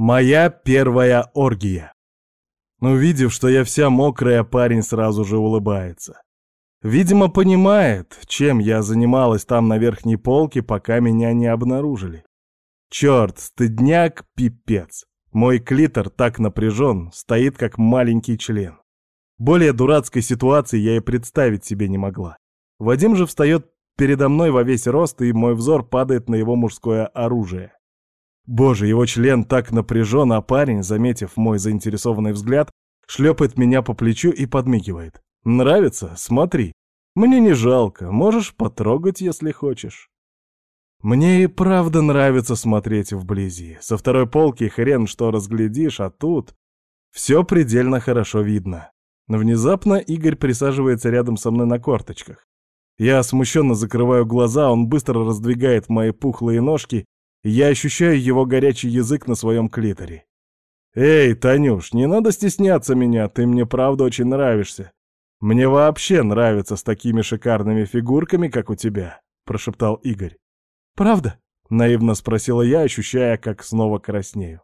Моя первая оргия. Увидев, что я вся мокрая, парень сразу же улыбается. Видимо, понимает, чем я занималась там на верхней полке, пока меня не обнаружили. Черт, стыдняк, пипец. Мой клитор так напряжен, стоит как маленький член. Более дурацкой ситуации я и представить себе не могла. Вадим же встает передо мной во весь рост, и мой взор падает на его мужское оружие. Боже, его член так напряжен, а парень, заметив мой заинтересованный взгляд, шлепает меня по плечу и подмигивает. «Нравится? Смотри. Мне не жалко, можешь потрогать, если хочешь». Мне и правда нравится смотреть вблизи. Со второй полки хрен что разглядишь, а тут все предельно хорошо видно. Внезапно Игорь присаживается рядом со мной на корточках. Я смущенно закрываю глаза, он быстро раздвигает мои пухлые ножки я ощущаю его горячий язык на своем клиторе. «Эй, Танюш, не надо стесняться меня, ты мне правда очень нравишься. Мне вообще нравится с такими шикарными фигурками, как у тебя», — прошептал Игорь. «Правда?» — наивно спросила я, ощущая, как снова краснею.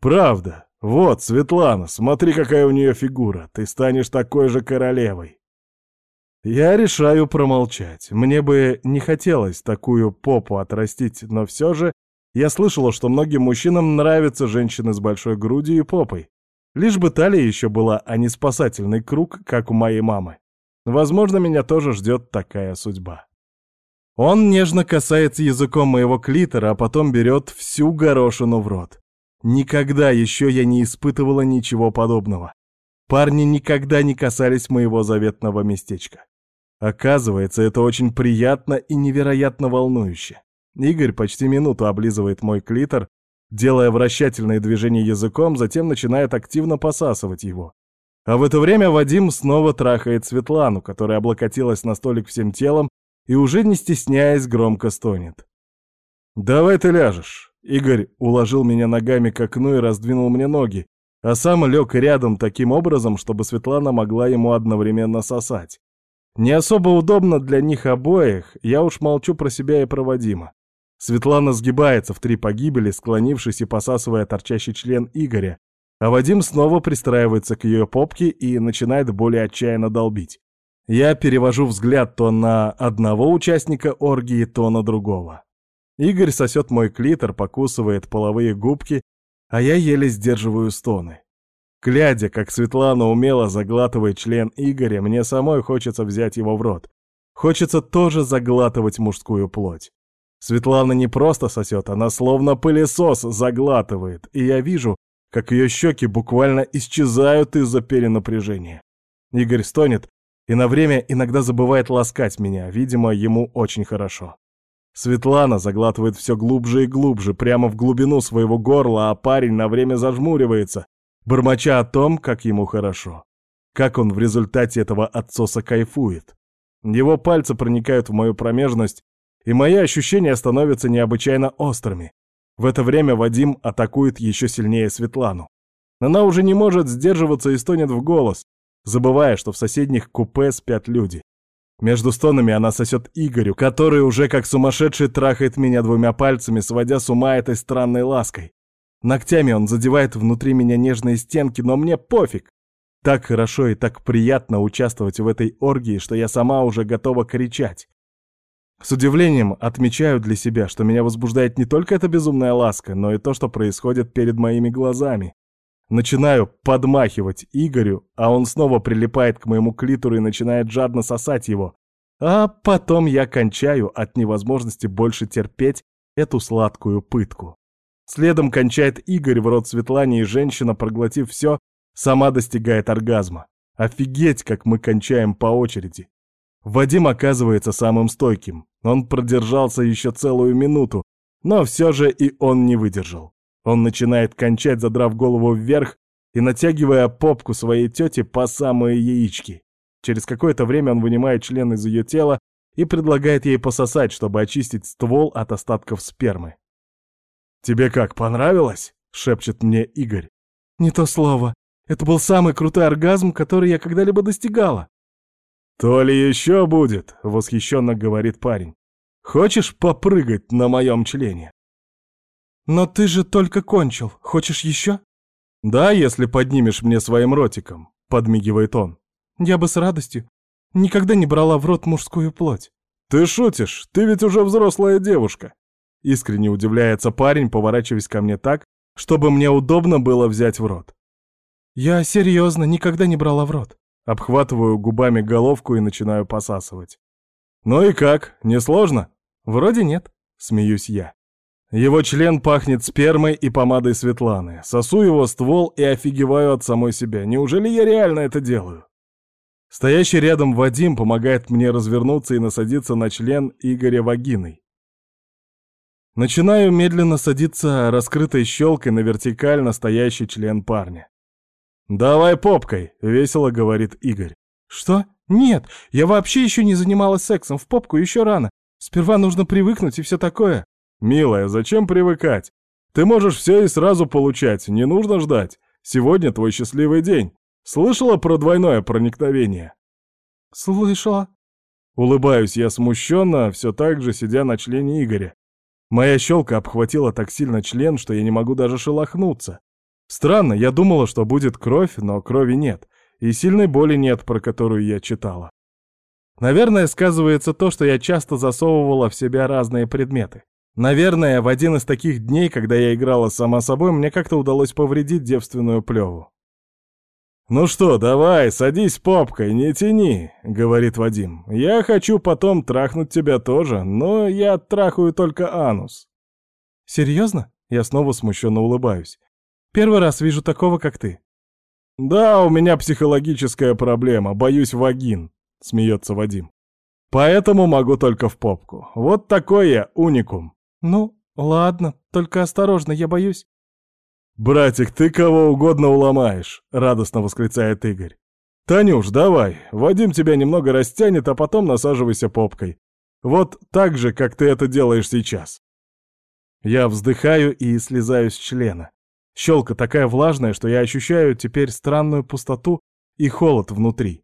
«Правда. Вот, Светлана, смотри, какая у нее фигура. Ты станешь такой же королевой». Я решаю промолчать. Мне бы не хотелось такую попу отрастить, но все же я слышала, что многим мужчинам нравятся женщины с большой грудью и попой. Лишь бы талия еще была, а не спасательный круг, как у моей мамы. Возможно, меня тоже ждет такая судьба. Он нежно касается языком моего клитора, а потом берет всю горошину в рот. Никогда еще я не испытывала ничего подобного. Парни никогда не касались моего заветного местечка. Оказывается, это очень приятно и невероятно волнующе. Игорь почти минуту облизывает мой клитор, делая вращательные движения языком, затем начинает активно посасывать его. А в это время Вадим снова трахает Светлану, которая облокотилась на столик всем телом и уже не стесняясь громко стонет. «Давай ты ляжешь». Игорь уложил меня ногами к окну и раздвинул мне ноги, а сам лег рядом таким образом, чтобы Светлана могла ему одновременно сосать. Не особо удобно для них обоих, я уж молчу про себя и про Вадима. Светлана сгибается в три погибели, склонившись и посасывая торчащий член Игоря, а Вадим снова пристраивается к ее попке и начинает более отчаянно долбить. Я перевожу взгляд то на одного участника оргии, то на другого. Игорь сосет мой клитор, покусывает половые губки, а я еле сдерживаю стоны. Глядя, как Светлана умело заглатывает член Игоря, мне самой хочется взять его в рот. Хочется тоже заглатывать мужскую плоть. Светлана не просто сосет, она словно пылесос заглатывает, и я вижу, как ее щеки буквально исчезают из-за перенапряжения. Игорь стонет и на время иногда забывает ласкать меня, видимо, ему очень хорошо. Светлана заглатывает все глубже и глубже, прямо в глубину своего горла, а парень на время зажмуривается, бормоча о том, как ему хорошо. Как он в результате этого отсоса кайфует. Его пальцы проникают в мою промежность, и мои ощущения становятся необычайно острыми. В это время Вадим атакует еще сильнее Светлану. Она уже не может сдерживаться и стонет в голос, забывая, что в соседних купе спят люди. Между стонами она сосет Игорю, который уже как сумасшедший трахает меня двумя пальцами, сводя с ума этой странной лаской. Ногтями он задевает внутри меня нежные стенки, но мне пофиг. Так хорошо и так приятно участвовать в этой оргии, что я сама уже готова кричать. С удивлением отмечаю для себя, что меня возбуждает не только эта безумная ласка, но и то, что происходит перед моими глазами. Начинаю подмахивать Игорю, а он снова прилипает к моему клитору и начинает жадно сосать его. А потом я кончаю от невозможности больше терпеть эту сладкую пытку. Следом кончает Игорь в рот Светлане, и женщина, проглотив все, сама достигает оргазма. Офигеть, как мы кончаем по очереди. Вадим оказывается самым стойким. Он продержался еще целую минуту, но все же и он не выдержал. Он начинает кончать, задрав голову вверх и натягивая попку своей тети по самые яички. Через какое-то время он вынимает член из ее тела и предлагает ей пососать, чтобы очистить ствол от остатков спермы. «Тебе как, понравилось?» — шепчет мне Игорь. «Не то слово. Это был самый крутой оргазм, который я когда-либо достигала». «То ли еще будет?» — восхищенно говорит парень. «Хочешь попрыгать на моем члене?» Но ты же только кончил. Хочешь еще? Да, если поднимешь мне своим ротиком, подмигивает он. Я бы с радостью. Никогда не брала в рот мужскую плоть. Ты шутишь? Ты ведь уже взрослая девушка. Искренне удивляется парень, поворачиваясь ко мне так, чтобы мне удобно было взять в рот. Я серьезно, никогда не брала в рот. Обхватываю губами головку и начинаю посасывать. Ну и как, не сложно? Вроде нет, смеюсь я. Его член пахнет спермой и помадой Светланы. Сосу его ствол и офигеваю от самой себя. Неужели я реально это делаю? Стоящий рядом Вадим помогает мне развернуться и насадиться на член Игоря вагиной. Начинаю медленно садиться раскрытой щелкой на вертикально стоящий член парня. «Давай попкой», — весело говорит Игорь. «Что? Нет, я вообще еще не занималась сексом, в попку еще рано. Сперва нужно привыкнуть и все такое». «Милая, зачем привыкать? Ты можешь все и сразу получать, не нужно ждать. Сегодня твой счастливый день. Слышала про двойное проникновение?» «Слышала». Улыбаюсь я смущенно, все так же сидя на члене Игоря. Моя щелка обхватила так сильно член, что я не могу даже шелохнуться. Странно, я думала, что будет кровь, но крови нет. И сильной боли нет, про которую я читала. Наверное, сказывается то, что я часто засовывала в себя разные предметы. Наверное, в один из таких дней, когда я играла сама собой, мне как-то удалось повредить девственную плеву. «Ну что, давай, садись попкой, не тяни», — говорит Вадим. «Я хочу потом трахнуть тебя тоже, но я трахаю только анус». «Серьезно?» — я снова смущенно улыбаюсь. «Первый раз вижу такого, как ты». «Да, у меня психологическая проблема, боюсь вагин», — смеется Вадим. «Поэтому могу только в попку. Вот такой я уникум». «Ну, ладно, только осторожно, я боюсь». «Братик, ты кого угодно уломаешь», — радостно восклицает Игорь. «Танюш, давай, Вадим тебя немного растянет, а потом насаживайся попкой. Вот так же, как ты это делаешь сейчас». Я вздыхаю и слезаю с члена. Щелка такая влажная, что я ощущаю теперь странную пустоту и холод внутри.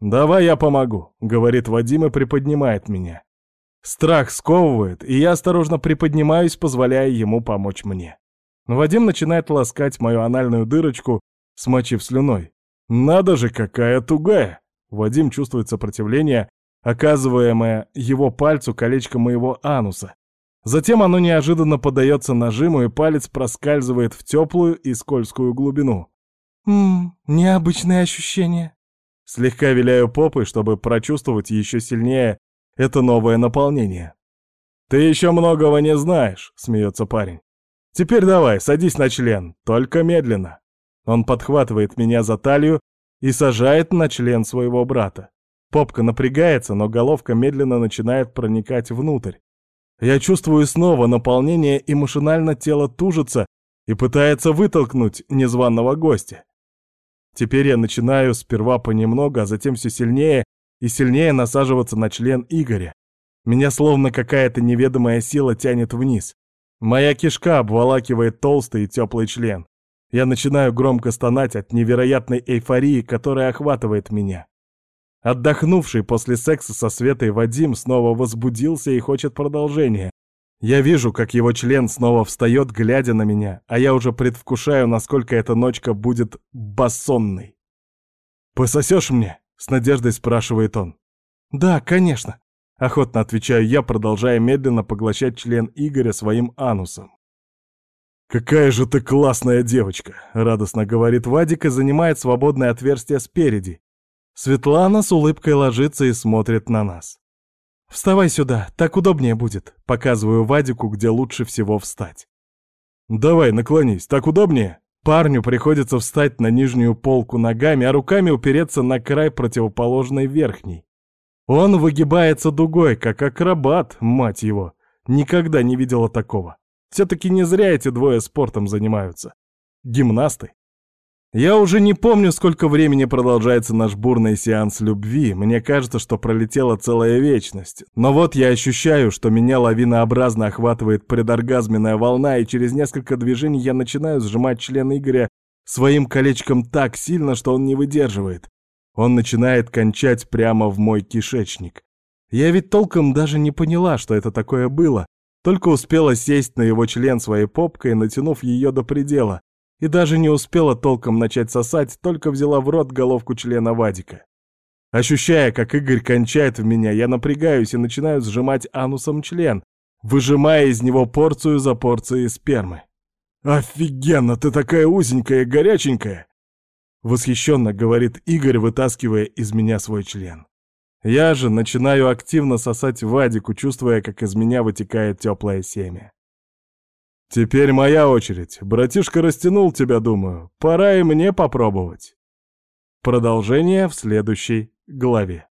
«Давай я помогу», — говорит Вадим и приподнимает меня. Страх сковывает, и я осторожно приподнимаюсь, позволяя ему помочь мне. Вадим начинает ласкать мою анальную дырочку, смочив слюной. «Надо же, какая тугая!» Вадим чувствует сопротивление, оказываемое его пальцу колечко моего ануса. Затем оно неожиданно подается нажиму, и палец проскальзывает в теплую и скользкую глубину. «Ммм, необычное ощущение». Слегка виляю попой, чтобы прочувствовать еще сильнее это новое наполнение. «Ты еще многого не знаешь», — смеется парень. «Теперь давай, садись на член, только медленно». Он подхватывает меня за талию и сажает на член своего брата. Попка напрягается, но головка медленно начинает проникать внутрь. Я чувствую снова наполнение, и машинально тело тужится и пытается вытолкнуть незваного гостя. Теперь я начинаю сперва понемногу, а затем все сильнее и сильнее насаживаться на член Игоря. Меня словно какая-то неведомая сила тянет вниз. Моя кишка обволакивает толстый и теплый член. Я начинаю громко стонать от невероятной эйфории, которая охватывает меня. Отдохнувший после секса со Светой Вадим снова возбудился и хочет продолжения. Я вижу, как его член снова встает, глядя на меня, а я уже предвкушаю, насколько эта ночка будет басонной. «Пососешь мне?» — с надеждой спрашивает он. «Да, конечно», — охотно отвечаю я, продолжая медленно поглощать член Игоря своим анусом. «Какая же ты классная девочка!» — радостно говорит Вадик и занимает свободное отверстие спереди. Светлана с улыбкой ложится и смотрит на нас. «Вставай сюда, так удобнее будет», — показываю Вадику, где лучше всего встать. «Давай, наклонись, так удобнее?» Парню приходится встать на нижнюю полку ногами, а руками упереться на край противоположной верхней. Он выгибается дугой, как акробат, мать его. Никогда не видела такого. Все-таки не зря эти двое спортом занимаются. Гимнасты. Я уже не помню, сколько времени продолжается наш бурный сеанс любви. Мне кажется, что пролетела целая вечность. Но вот я ощущаю, что меня лавинообразно охватывает предоргазменная волна, и через несколько движений я начинаю сжимать член Игоря своим колечком так сильно, что он не выдерживает. Он начинает кончать прямо в мой кишечник. Я ведь толком даже не поняла, что это такое было. Только успела сесть на его член своей попкой, натянув ее до предела, и даже не успела толком начать сосать, только взяла в рот головку члена Вадика. Ощущая, как Игорь кончает в меня, я напрягаюсь и начинаю сжимать анусом член, выжимая из него порцию за порцией спермы. «Офигенно, ты такая узенькая и горяченькая!» Восхищенно говорит Игорь, вытаскивая из меня свой член. Я же начинаю активно сосать Вадику, чувствуя, как из меня вытекает теплое семя. Теперь моя очередь. Братишка растянул тебя, думаю. Пора и мне попробовать. Продолжение в следующей главе.